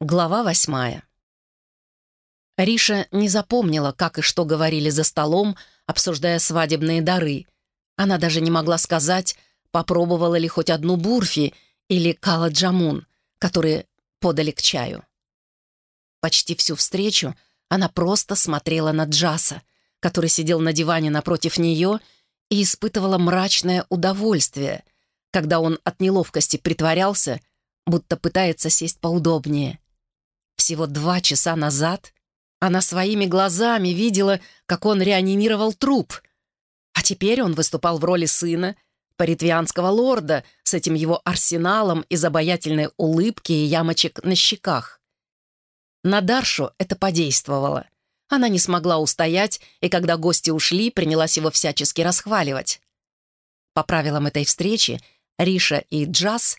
Глава восьмая. Риша не запомнила, как и что говорили за столом, обсуждая свадебные дары. Она даже не могла сказать, попробовала ли хоть одну бурфи или кала-джамун, которые подали к чаю. Почти всю встречу она просто смотрела на Джаса, который сидел на диване напротив нее и испытывала мрачное удовольствие, когда он от неловкости притворялся, будто пытается сесть поудобнее. Всего два часа назад она своими глазами видела, как он реанимировал труп. А теперь он выступал в роли сына паритвианского лорда с этим его арсеналом из обаятельной улыбки и ямочек на щеках. На Даршу это подействовало. Она не смогла устоять, и когда гости ушли, принялась его всячески расхваливать. По правилам этой встречи Риша и Джаз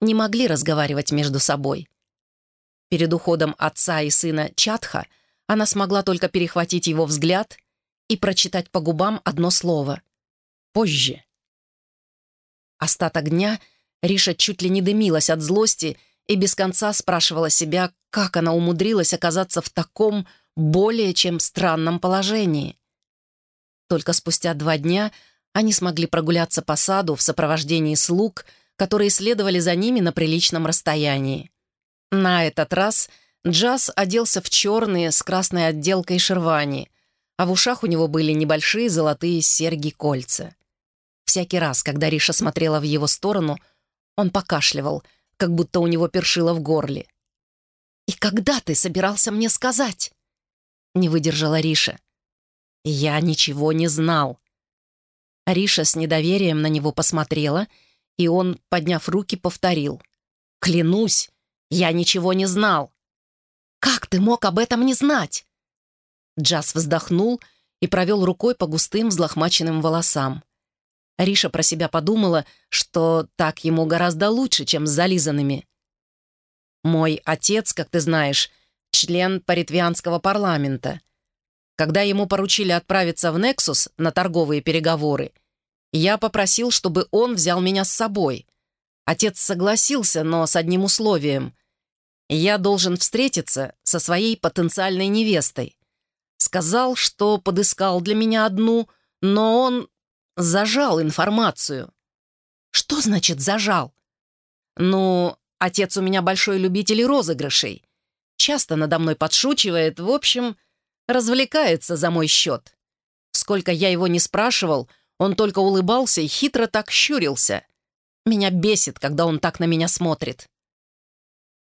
не могли разговаривать между собой. Перед уходом отца и сына Чатха она смогла только перехватить его взгляд и прочитать по губам одно слово — «позже». Остаток дня Риша чуть ли не дымилась от злости и без конца спрашивала себя, как она умудрилась оказаться в таком более чем странном положении. Только спустя два дня они смогли прогуляться по саду в сопровождении слуг, которые следовали за ними на приличном расстоянии. На этот раз Джаз оделся в черные с красной отделкой шервани, а в ушах у него были небольшие золотые серьги-кольца. Всякий раз, когда Риша смотрела в его сторону, он покашливал, как будто у него першило в горле. «И когда ты собирался мне сказать?» Не выдержала Риша. «Я ничего не знал». Риша с недоверием на него посмотрела, и он, подняв руки, повторил. «Клянусь, я ничего не знал. Как ты мог об этом не знать? Джаз вздохнул и провел рукой по густым взлохмаченным волосам. Риша про себя подумала, что так ему гораздо лучше, чем с зализанными. «Мой отец, как ты знаешь, член паритвианского парламента. Когда ему поручили отправиться в Нексус на торговые переговоры, я попросил, чтобы он взял меня с собой. Отец согласился, но с одним условием. Я должен встретиться со своей потенциальной невестой. Сказал, что подыскал для меня одну, но он зажал информацию. Что значит «зажал»? Ну, отец у меня большой любитель розыгрышей. Часто надо мной подшучивает, в общем, развлекается за мой счет. Сколько я его не спрашивал, он только улыбался и хитро так щурился. Меня бесит, когда он так на меня смотрит.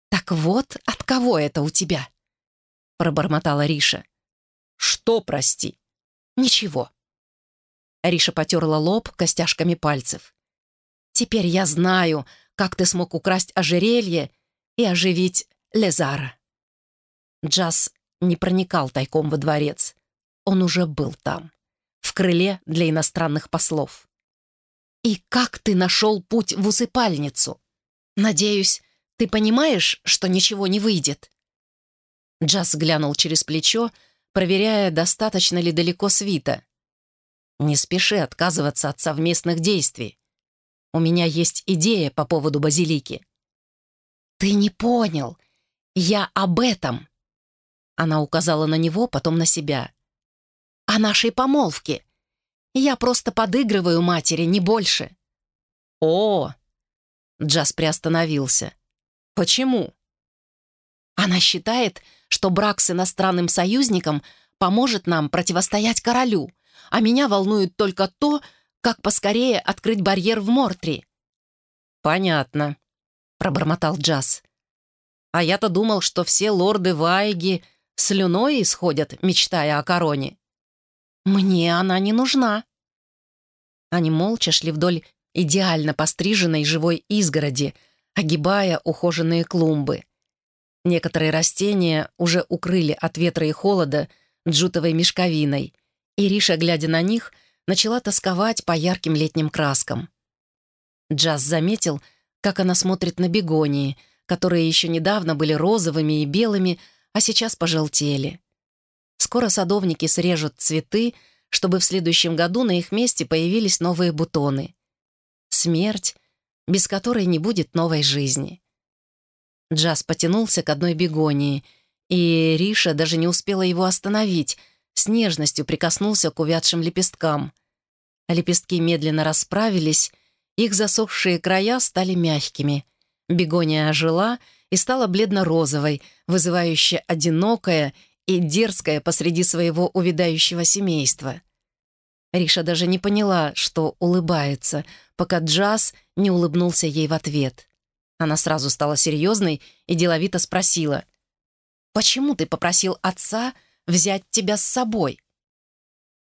«Так вот, от кого это у тебя?» — пробормотала Риша. «Что, прости?» «Ничего». Риша потерла лоб костяшками пальцев. «Теперь я знаю, как ты смог украсть ожерелье и оживить Лезара». Джаз не проникал тайком во дворец. Он уже был там, в крыле для иностранных послов. «И как ты нашел путь в усыпальницу? Надеюсь, ты понимаешь, что ничего не выйдет?» Джаз глянул через плечо, проверяя, достаточно ли далеко свита. «Не спеши отказываться от совместных действий. У меня есть идея по поводу базилики». «Ты не понял. Я об этом». Она указала на него, потом на себя. «О нашей помолвке. Я просто подыгрываю матери, не больше». «О!» Джаз приостановился. Почему? Она считает, что брак с иностранным союзником поможет нам противостоять королю, а меня волнует только то, как поскорее открыть барьер в Мортри. «Понятно», — пробормотал Джаз. «А я-то думал, что все лорды Вайги слюной исходят, мечтая о короне. Мне она не нужна». Они молча шли вдоль идеально постриженной живой изгороди — огибая ухоженные клумбы. Некоторые растения уже укрыли от ветра и холода джутовой мешковиной, и Риша, глядя на них, начала тосковать по ярким летним краскам. Джаз заметил, как она смотрит на бегонии, которые еще недавно были розовыми и белыми, а сейчас пожелтели. Скоро садовники срежут цветы, чтобы в следующем году на их месте появились новые бутоны. Смерть без которой не будет новой жизни. Джаз потянулся к одной бегонии, и Риша даже не успела его остановить, с нежностью прикоснулся к увядшим лепесткам. Лепестки медленно расправились, их засохшие края стали мягкими. Бегония ожила и стала бледно-розовой, вызывающе одинокая и дерзкая посреди своего увядающего семейства. Риша даже не поняла, что улыбается, пока Джаз не улыбнулся ей в ответ. Она сразу стала серьезной и деловито спросила, «Почему ты попросил отца взять тебя с собой?»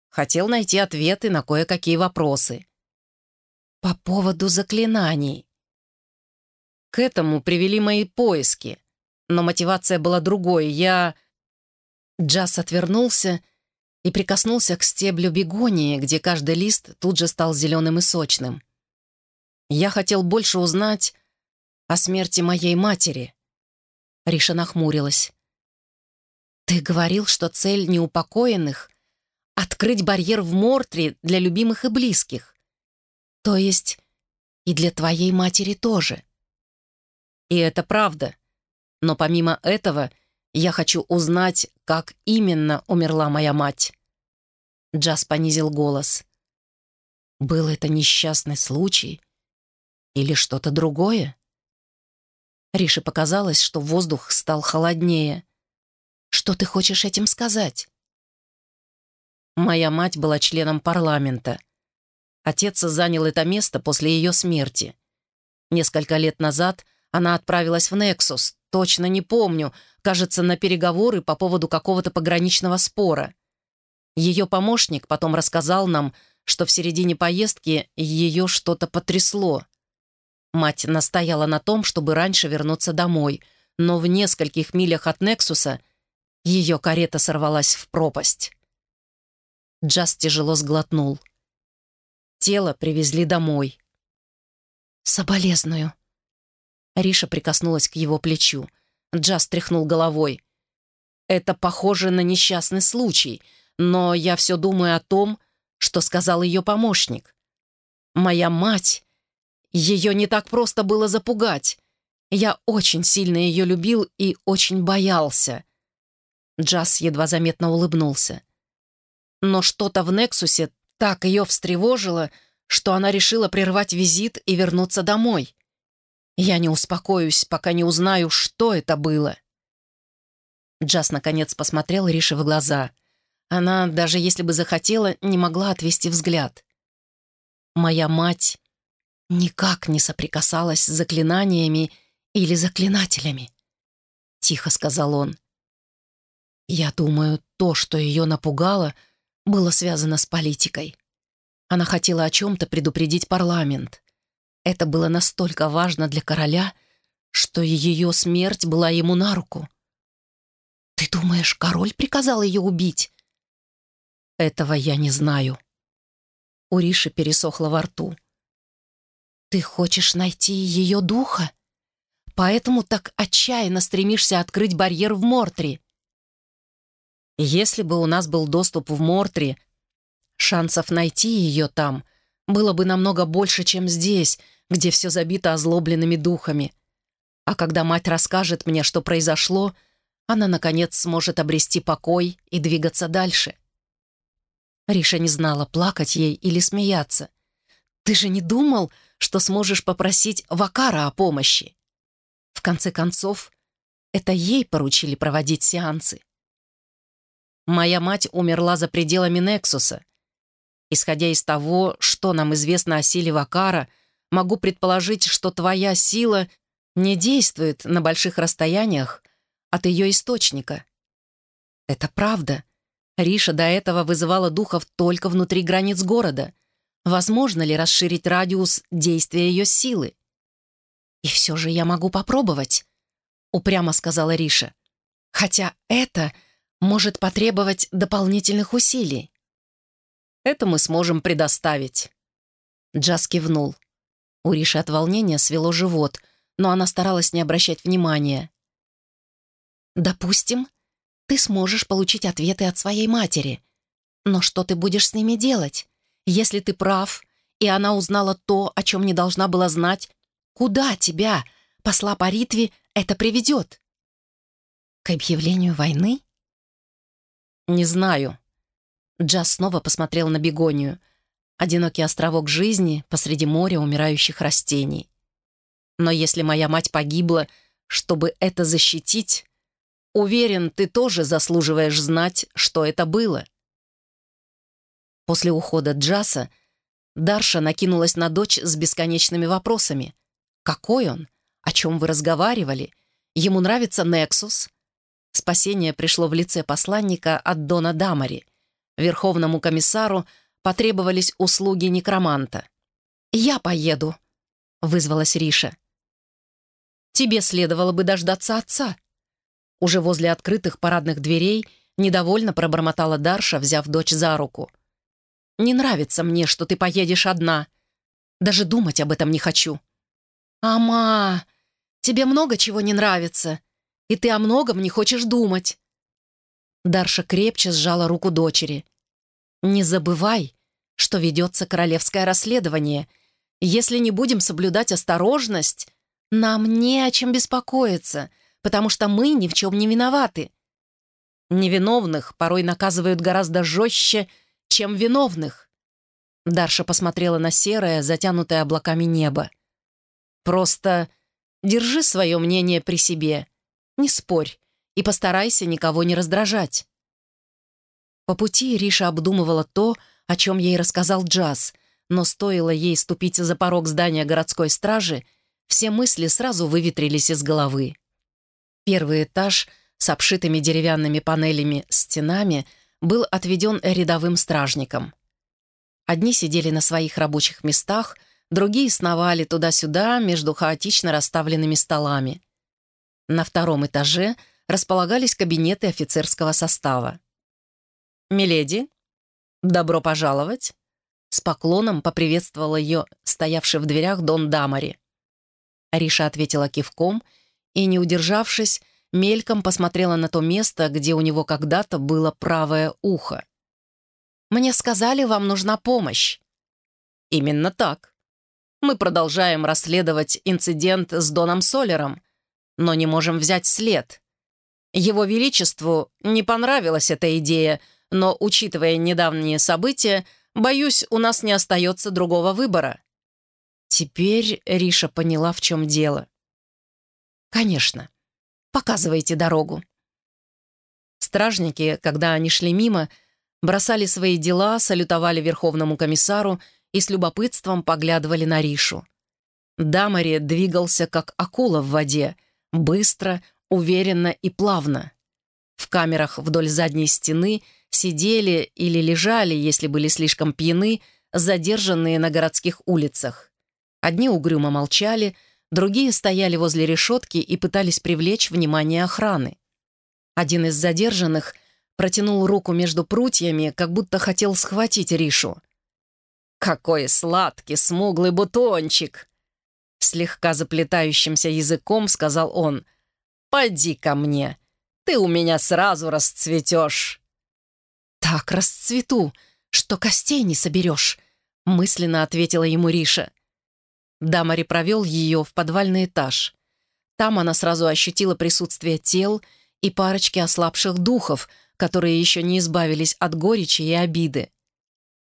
Хотел найти ответы на кое-какие вопросы. «По поводу заклинаний». К этому привели мои поиски, но мотивация была другой. Я... Джаз отвернулся и прикоснулся к стеблю бегонии, где каждый лист тут же стал зеленым и сочным. Я хотел больше узнать о смерти моей матери. Риша нахмурилась. «Ты говорил, что цель неупокоенных — открыть барьер в Мортре для любимых и близких. То есть и для твоей матери тоже». И это правда. Но помимо этого, я хочу узнать, как именно умерла моя мать. Джаз понизил голос. Был это несчастный случай или что-то другое? Рише показалось, что воздух стал холоднее. Что ты хочешь этим сказать? Моя мать была членом парламента. Отец занял это место после ее смерти. Несколько лет назад она отправилась в «Нексус». Точно не помню. Кажется, на переговоры по поводу какого-то пограничного спора. Ее помощник потом рассказал нам, что в середине поездки ее что-то потрясло. Мать настояла на том, чтобы раньше вернуться домой, но в нескольких милях от Нексуса ее карета сорвалась в пропасть. Джаз тяжело сглотнул. Тело привезли домой. «Соболезную», Риша прикоснулась к его плечу. Джаз тряхнул головой. «Это похоже на несчастный случай, но я все думаю о том, что сказал ее помощник. Моя мать... Ее не так просто было запугать. Я очень сильно ее любил и очень боялся». Джаз едва заметно улыбнулся. Но что-то в Нексусе так ее встревожило, что она решила прервать визит и вернуться домой. Я не успокоюсь, пока не узнаю, что это было. Джаз наконец посмотрел Рише в глаза. Она, даже если бы захотела, не могла отвести взгляд. «Моя мать никак не соприкасалась с заклинаниями или заклинателями», — тихо сказал он. «Я думаю, то, что ее напугало, было связано с политикой. Она хотела о чем-то предупредить парламент. Это было настолько важно для короля, что ее смерть была ему на руку. «Ты думаешь, король приказал ее убить?» «Этого я не знаю». У Риши пересохло во рту. «Ты хочешь найти ее духа? Поэтому так отчаянно стремишься открыть барьер в Мортре?» «Если бы у нас был доступ в Мортре, шансов найти ее там было бы намного больше, чем здесь, где все забито озлобленными духами. А когда мать расскажет мне, что произошло, она, наконец, сможет обрести покой и двигаться дальше. Риша не знала, плакать ей или смеяться. «Ты же не думал, что сможешь попросить Вакара о помощи?» В конце концов, это ей поручили проводить сеансы. Моя мать умерла за пределами Нексуса. Исходя из того, что нам известно о силе Вакара — Могу предположить, что твоя сила не действует на больших расстояниях от ее источника. Это правда. Риша до этого вызывала духов только внутри границ города. Возможно ли расширить радиус действия ее силы? «И все же я могу попробовать», — упрямо сказала Риша. «Хотя это может потребовать дополнительных усилий». «Это мы сможем предоставить». Джаз кивнул. У Риши от волнения свело живот, но она старалась не обращать внимания. «Допустим, ты сможешь получить ответы от своей матери. Но что ты будешь с ними делать? Если ты прав, и она узнала то, о чем не должна была знать, куда тебя, посла по Ритве это приведет? К объявлению войны? Не знаю. Джаз снова посмотрел на бегонию. Одинокий островок жизни посреди моря умирающих растений. Но если моя мать погибла, чтобы это защитить, уверен, ты тоже заслуживаешь знать, что это было. После ухода Джаса Дарша накинулась на дочь с бесконечными вопросами. Какой он? О чем вы разговаривали? Ему нравится Нексус? Спасение пришло в лице посланника от Дона Дамари. Верховному комиссару потребовались услуги некроманта. «Я поеду», — вызвалась Риша. «Тебе следовало бы дождаться отца». Уже возле открытых парадных дверей недовольно пробормотала Дарша, взяв дочь за руку. «Не нравится мне, что ты поедешь одна. Даже думать об этом не хочу». «Ама, тебе много чего не нравится, и ты о многом не хочешь думать». Дарша крепче сжала руку дочери. «Не забывай, что ведется королевское расследование. Если не будем соблюдать осторожность, нам не о чем беспокоиться, потому что мы ни в чем не виноваты. Невиновных порой наказывают гораздо жестче, чем виновных». Дарша посмотрела на серое, затянутое облаками небо. «Просто держи свое мнение при себе, не спорь и постарайся никого не раздражать». По пути Риша обдумывала то, о чем ей рассказал Джаз, но стоило ей ступить за порог здания городской стражи, все мысли сразу выветрились из головы. Первый этаж с обшитыми деревянными панелями стенами был отведен рядовым стражникам. Одни сидели на своих рабочих местах, другие сновали туда-сюда между хаотично расставленными столами. На втором этаже располагались кабинеты офицерского состава. «Миледи, добро пожаловать!» С поклоном поприветствовал ее стоявший в дверях Дон Дамари. Ариша ответила кивком и, не удержавшись, мельком посмотрела на то место, где у него когда-то было правое ухо. «Мне сказали, вам нужна помощь». «Именно так. Мы продолжаем расследовать инцидент с Доном Солером, но не можем взять след. Его Величеству не понравилась эта идея, но, учитывая недавние события, боюсь, у нас не остается другого выбора». Теперь Риша поняла, в чем дело. «Конечно. Показывайте дорогу». Стражники, когда они шли мимо, бросали свои дела, салютовали Верховному комиссару и с любопытством поглядывали на Ришу. Дамари двигался, как акула в воде, быстро, уверенно и плавно. В камерах вдоль задней стены сидели или лежали, если были слишком пьяны, задержанные на городских улицах. Одни угрюмо молчали, другие стояли возле решетки и пытались привлечь внимание охраны. Один из задержанных протянул руку между прутьями, как будто хотел схватить Ришу. «Какой сладкий, смуглый бутончик!» Слегка заплетающимся языком сказал он. «Поди ко мне, ты у меня сразу расцветешь». «Так расцвету, что костей не соберешь», — мысленно ответила ему Риша. Дамари провел ее в подвальный этаж. Там она сразу ощутила присутствие тел и парочки ослабших духов, которые еще не избавились от горечи и обиды.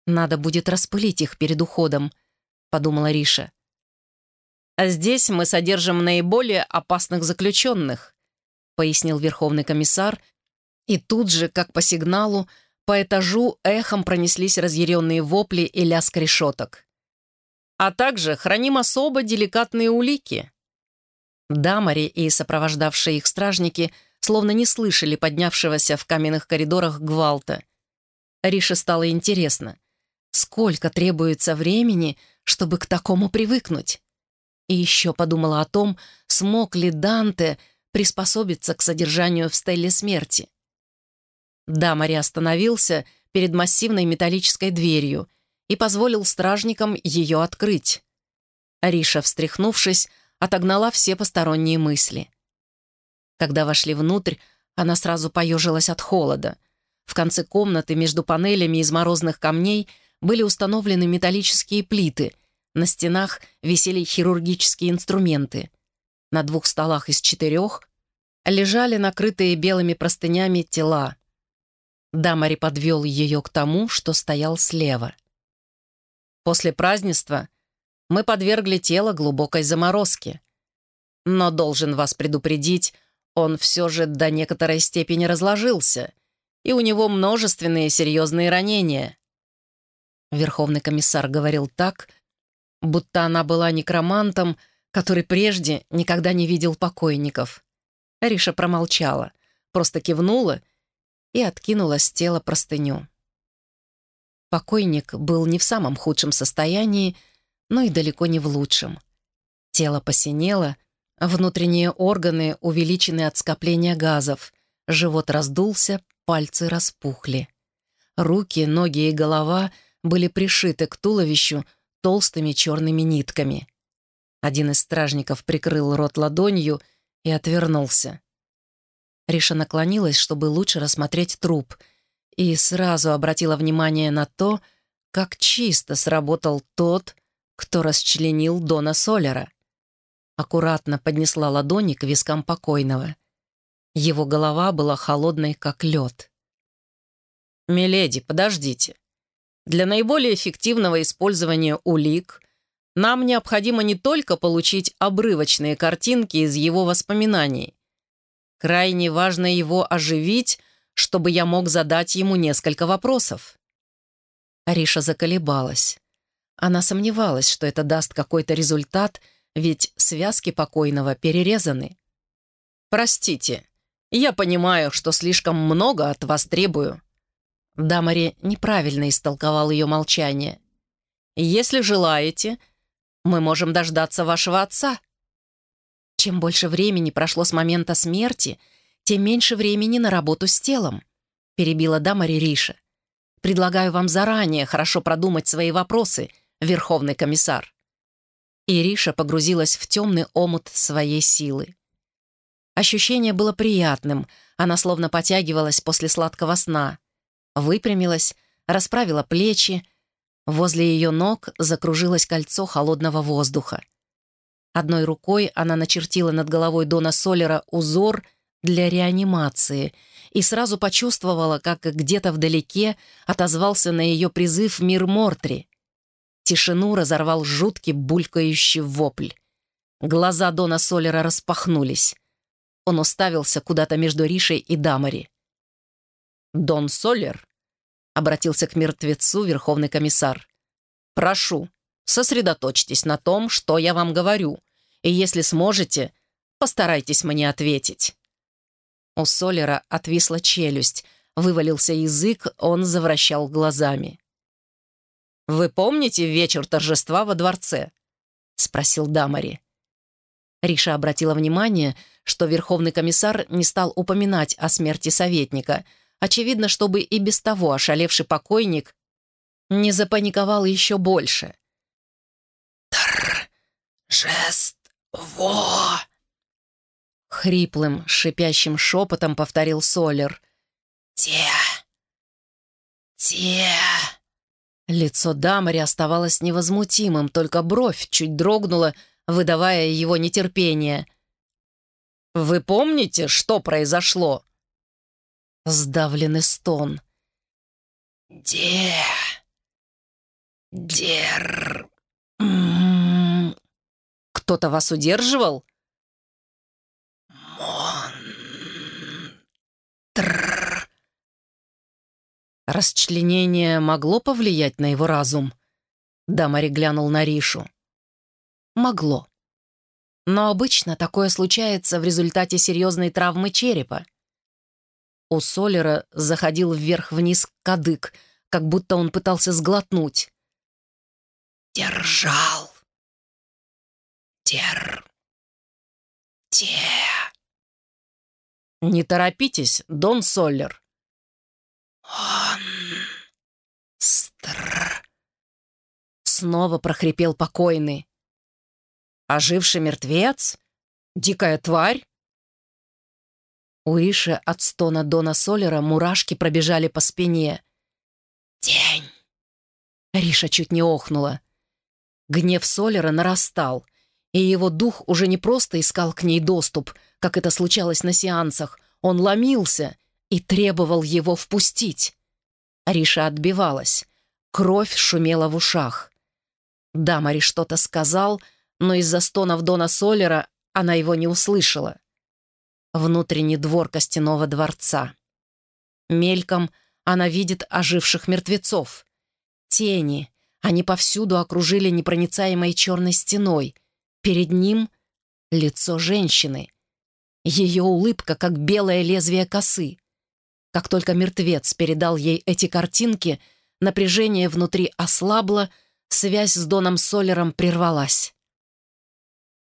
«Надо будет распылить их перед уходом», — подумала Риша. А здесь мы содержим наиболее опасных заключенных», пояснил Верховный комиссар, и тут же, как по сигналу, по этажу эхом пронеслись разъяренные вопли и лязг решеток. «А также храним особо деликатные улики». Дамари и сопровождавшие их стражники словно не слышали поднявшегося в каменных коридорах гвалта. Рише стало интересно, сколько требуется времени, чтобы к такому привыкнуть? И еще подумала о том, смог ли Данте приспособиться к содержанию в стелле смерти. Дамари остановился перед массивной металлической дверью и позволил стражникам ее открыть. Ариша, встряхнувшись, отогнала все посторонние мысли. Когда вошли внутрь, она сразу поежилась от холода. В конце комнаты между панелями из морозных камней были установлены металлические плиты — на стенах висели хирургические инструменты. На двух столах из четырех лежали накрытые белыми простынями тела. Дамари подвел ее к тому, что стоял слева. После празднества мы подвергли тело глубокой заморозке. Но должен вас предупредить, он все же до некоторой степени разложился, и у него множественные серьезные ранения. Верховный комиссар говорил так, будто она была некромантом, который прежде никогда не видел покойников. Риша промолчала, просто кивнула и откинула с тела простыню. Покойник был не в самом худшем состоянии, но и далеко не в лучшем. Тело посинело, внутренние органы увеличены от скопления газов, живот раздулся, пальцы распухли. Руки, ноги и голова были пришиты к туловищу толстыми черными нитками. Один из стражников прикрыл рот ладонью и отвернулся. Риша наклонилась, чтобы лучше рассмотреть труп, и сразу обратила внимание на то, как чисто сработал тот, кто расчленил Дона Солера. Аккуратно поднесла ладони к вискам покойного. Его голова была холодной, как лед. «Миледи, подождите. Для наиболее эффективного использования улик нам необходимо не только получить обрывочные картинки из его воспоминаний. Крайне важно его оживить, чтобы я мог задать ему несколько вопросов». Ариша заколебалась. Она сомневалась, что это даст какой-то результат, ведь связки покойного перерезаны. «Простите, я понимаю, что слишком много от вас требую». Дамари неправильно истолковал ее молчание. «Если желаете, мы можем дождаться вашего отца». Чем больше времени прошло с момента смерти, тем меньше времени на работу с телом, перебила Дамари Риша. Предлагаю вам заранее хорошо продумать свои вопросы — верховный комиссар. Ириша погрузилась в темный омут своей силы. Ощущение было приятным, она словно потягивалась после сладкого сна. Выпрямилась, расправила плечи, возле ее ног закружилось кольцо холодного воздуха. Одной рукой она начертила над головой Дона Солера узор для реанимации и сразу почувствовала, как где-то вдалеке отозвался на ее призыв мир Мортри. Тишину разорвал жуткий булькающий вопль. Глаза Дона Солера распахнулись. Он уставился куда-то между Ришей и Дамари. «Дон Солер?» — обратился к мертвецу верховный комиссар. «Прошу, сосредоточьтесь на том, что я вам говорю, и если сможете, постарайтесь мне ответить». У Солера отвисла челюсть, вывалился язык, он завращал глазами. «Вы помните вечер торжества во дворце?» — спросил Дамари. Риша обратила внимание, что верховный комиссар не стал упоминать о смерти советника, очевидно, чтобы и без того ошалевший покойник не запаниковал еще больше. «Торжество!» Хриплым, шипящим шепотом повторил Солер. «Те! Те!» Лицо Дамари оставалось невозмутимым, только бровь чуть дрогнула, выдавая его нетерпение. «Вы помните, что произошло?» Сдавленный стон. «Де... дер...» «Кто-то вас удерживал?» Расчленение могло повлиять на его разум? Дамари глянул на Ришу. Могло. Но обычно такое случается в результате серьезной травмы черепа. У Солера заходил вверх-вниз кадык, как будто он пытался сглотнуть. «Держал. Дер... те...» «Не торопитесь, Дон Соллер», «Он... стр...» Снова прохрипел покойный. «Оживший мертвец? Дикая тварь?» У Риши от стона Дона Солера мурашки пробежали по спине. «День!» Риша чуть не охнула. Гнев Солера нарастал, и его дух уже не просто искал к ней доступ, как это случалось на сеансах, он ломился и требовал его впустить. Риша отбивалась. Кровь шумела в ушах. Дамари что-то сказал, но из-за стонов Дона Солера она его не услышала. Внутренний двор костяного дворца. Мельком она видит оживших мертвецов. Тени. Они повсюду окружили непроницаемой черной стеной. Перед ним — лицо женщины. Ее улыбка, как белое лезвие косы. Как только мертвец передал ей эти картинки, напряжение внутри ослабло, связь с Доном Солером прервалась.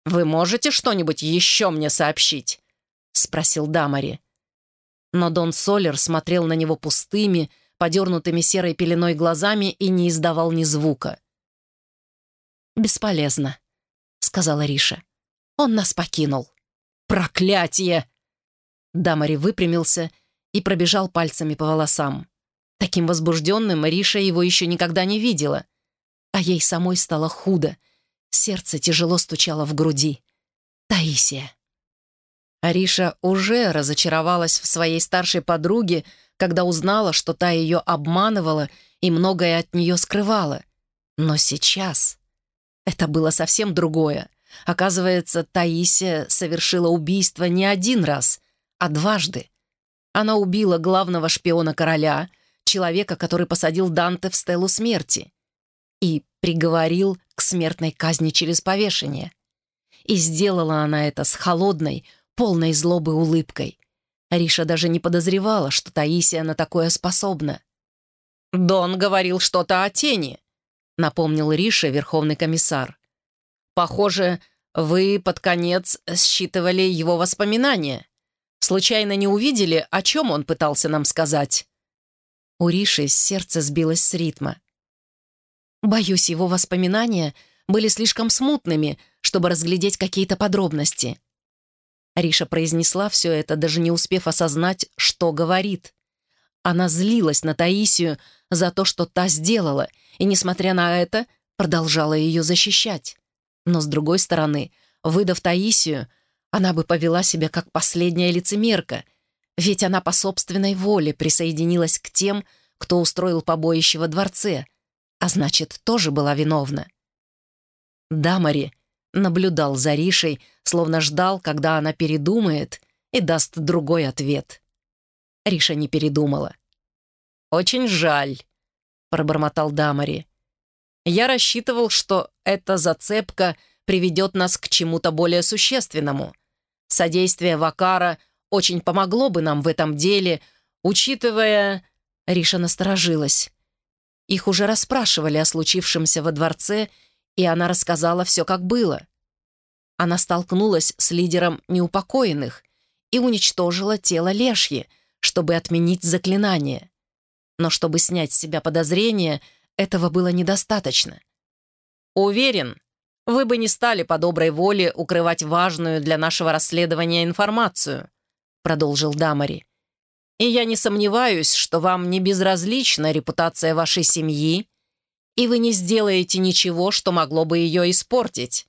«Вы можете что-нибудь еще мне сообщить?» — спросил Дамари. Но Дон Солер смотрел на него пустыми, подернутыми серой пеленой глазами и не издавал ни звука. «Бесполезно», — сказала Риша. «Он нас покинул». «Проклятие!» Дамари выпрямился и пробежал пальцами по волосам. Таким возбужденным Риша его еще никогда не видела. А ей самой стало худо. Сердце тяжело стучало в груди. Таисия. Ариша уже разочаровалась в своей старшей подруге, когда узнала, что та ее обманывала и многое от нее скрывала. Но сейчас это было совсем другое. Оказывается, Таисия совершила убийство не один раз, а дважды. Она убила главного шпиона короля, человека, который посадил Данте в стелу смерти, и приговорил к смертной казни через повешение. И сделала она это с холодной, полной злобы улыбкой. Риша даже не подозревала, что Таисия на такое способна. «Дон говорил что-то о тени», — напомнил Риша, верховный комиссар. «Похоже, вы под конец считывали его воспоминания. Случайно не увидели, о чем он пытался нам сказать?» У Риши сердце сбилось с ритма. Боюсь, его воспоминания были слишком смутными, чтобы разглядеть какие-то подробности. Риша произнесла все это, даже не успев осознать, что говорит. Она злилась на Таисию за то, что та сделала, и, несмотря на это, продолжала ее защищать. Но, с другой стороны, выдав Таисию, она бы повела себя как последняя лицемерка, ведь она по собственной воле присоединилась к тем, кто устроил побоище во дворце, а значит, тоже была виновна. Дамари наблюдал за Ришей, словно ждал, когда она передумает и даст другой ответ. Риша не передумала. «Очень жаль», — пробормотал Дамари. «Я рассчитывал, что эта зацепка приведет нас к чему-то более существенному. Содействие Вакара очень помогло бы нам в этом деле, учитывая...» Риша насторожилась. Их уже расспрашивали о случившемся во дворце, и она рассказала все, как было. Она столкнулась с лидером неупокоенных и уничтожила тело Лешьи, чтобы отменить заклинание. Но чтобы снять с себя подозрения, этого было недостаточно. «Уверен, вы бы не стали по доброй воле укрывать важную для нашего расследования информацию», продолжил Дамари. «И я не сомневаюсь, что вам не безразлична репутация вашей семьи и вы не сделаете ничего, что могло бы ее испортить».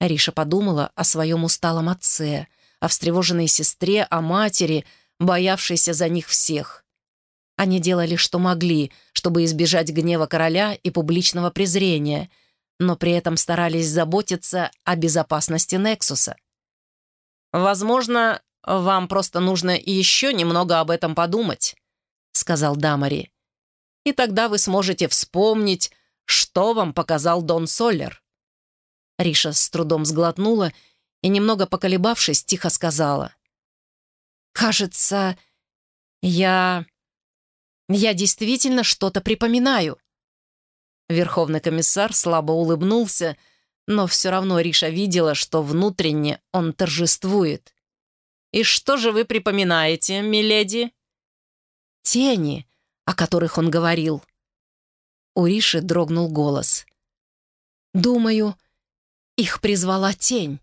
Ариша подумала о своем усталом отце, о встревоженной сестре, о матери, боявшейся за них всех. Они делали, что могли, чтобы избежать гнева короля и публичного презрения, но при этом старались заботиться о безопасности Нексуса. «Возможно, вам просто нужно еще немного об этом подумать», — сказал Дамари и тогда вы сможете вспомнить, что вам показал Дон Соллер». Риша с трудом сглотнула и, немного поколебавшись, тихо сказала. «Кажется, я... я действительно что-то припоминаю». Верховный комиссар слабо улыбнулся, но все равно Риша видела, что внутренне он торжествует. «И что же вы припоминаете, миледи?» «Тени», о которых он говорил. У Риши дрогнул голос. «Думаю, их призвала тень».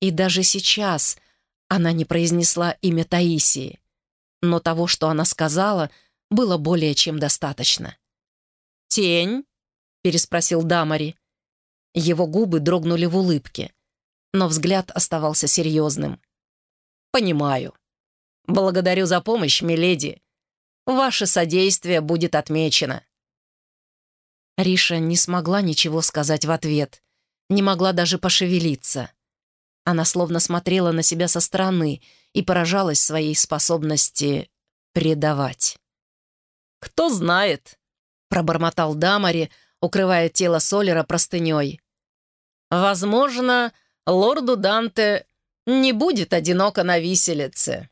И даже сейчас она не произнесла имя Таисии, но того, что она сказала, было более чем достаточно. «Тень?» — переспросил Дамари. Его губы дрогнули в улыбке, но взгляд оставался серьезным. «Понимаю. Благодарю за помощь, миледи. Ваше содействие будет отмечено». Риша не смогла ничего сказать в ответ, не могла даже пошевелиться. Она словно смотрела на себя со стороны и поражалась своей способности предавать. «Кто знает», — пробормотал Дамари, укрывая тело Солера простыней. «Возможно, лорду Данте не будет одиноко на виселице».